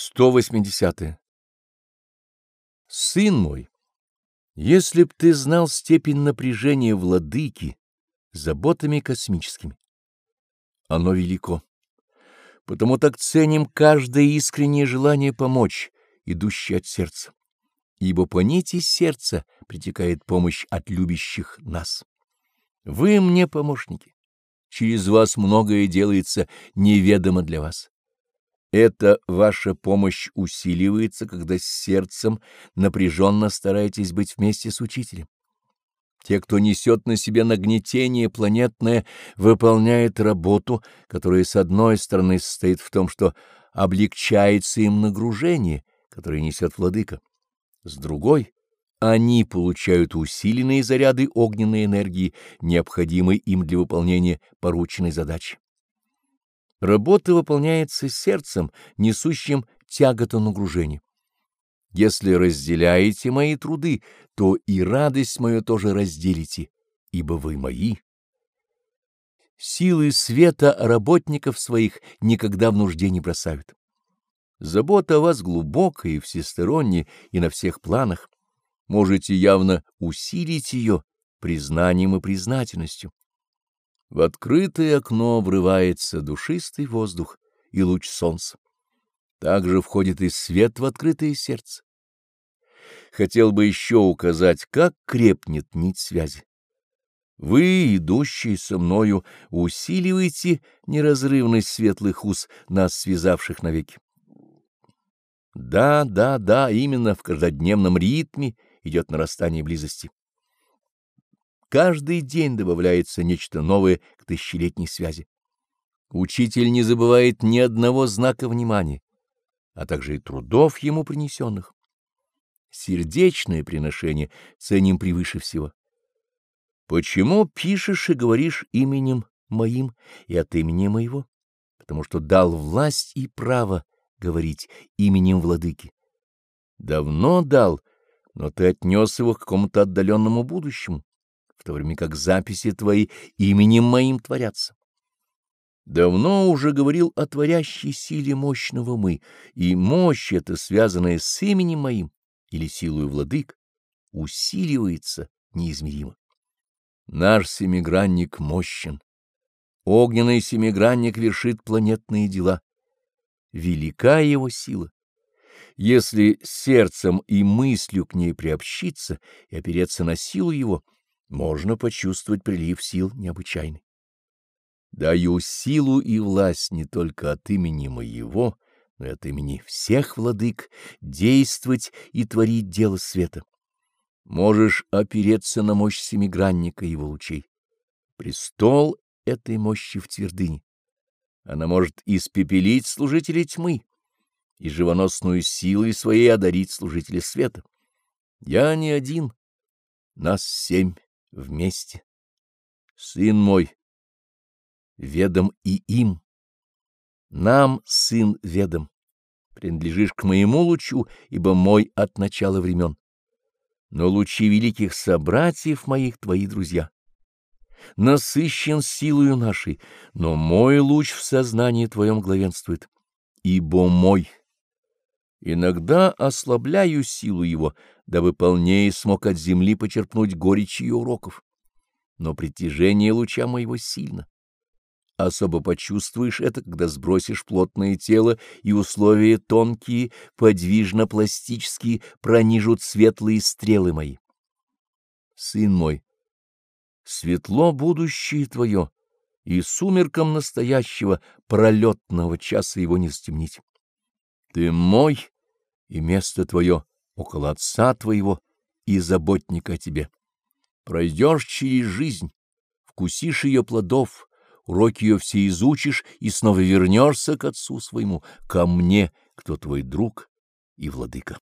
180. -е. Сын мой, если б ты знал степень напряжения владыки заботами космическими, оно велико. Потому так ценим каждое искреннее желание помочь, идущее от сердца, ибо по нити сердца притекает помощь от любящих нас. Вы мне помощники, через вас многое делается неведомо для вас. Эта ваша помощь усиливается, когда с сердцем напряженно стараетесь быть вместе с учителем. Те, кто несет на себе нагнетение планетное, выполняет работу, которая, с одной стороны, состоит в том, что облегчается им нагружение, которое несет владыка. С другой — они получают усиленные заряды огненной энергии, необходимой им для выполнения порученной задачи. Работа выполняется сердцем, несущим тяготу нагружения. Если разделяете мои труды, то и радость мою тоже разделите, ибо вы мои. Силы света работников своих никогда в нужде не бросают. Забота о вас глубокая и всесторонняя, и на всех планах. Можете явно усилить ее признанием и признательностью. В открытое окно врывается душистый воздух и луч солнца. Также входит и свет в открытое сердце. Хотел бы еще указать, как крепнет нить связи. Вы, идущие со мною, усиливаете неразрывность светлых уз, нас связавших навеки. Да, да, да, именно в каждодневном ритме идет нарастание близости. Каждый день добавляется нечто новое к тысячелетней связи. Учитель не забывает ни одного знака внимания, а также и трудов ему принесенных. Сердечное приношение ценим превыше всего. Почему пишешь и говоришь именем моим и от имени моего? Потому что дал власть и право говорить именем владыки. Давно дал, но ты отнес его к какому-то отдаленному будущему в то время как записи твои именем моим творятся. Давно уже говорил о творящей силе мощного мы, и мощь эта, связанная с именем моим или силой владык, усиливается неизмеримо. Наш семигранник мощен. Огненный семигранник вершит планетные дела. Велика его сила. Если сердцем и мыслью к ней приобщиться и опереться на силу его — можно почувствовать прилив сил необычайный. Даю силу и власть не только от имени моего, но и от имени всех владык действовать и творить дело света. Можешь опереться на мощь семигранника его лучей. Престол этой мощи в твердыне. Она может испепелить служителей тьмы и живоносную силой своей одарить служителя света. Я не один, нас семь вместе. Сын мой, ведом и им. Нам, сын, ведом. Принадлежишь к моему лучу, ибо мой от начала времен. Но лучи великих собратьев моих твои друзья. Насыщен силою нашей, но мой луч в сознании твоем главенствует, ибо мой. Иногда ослабляю силу его, дабы полнее смог от земли почерпнуть горечь ее уроков. Но притяжение луча моего сильно. Особо почувствуешь это, когда сбросишь плотное тело, и условия тонкие, подвижно-пластические пронижут светлые стрелы мои. Сын мой, светло будущее твое, и сумерком настоящего пролетного часа его не стемнить. Ты мой, и место твое около отца твоего и заботника о тебе. Пройдешь через жизнь, вкусишь ее плодов, уроки ее все изучишь и снова вернешься к отцу своему, ко мне, кто твой друг и владыка.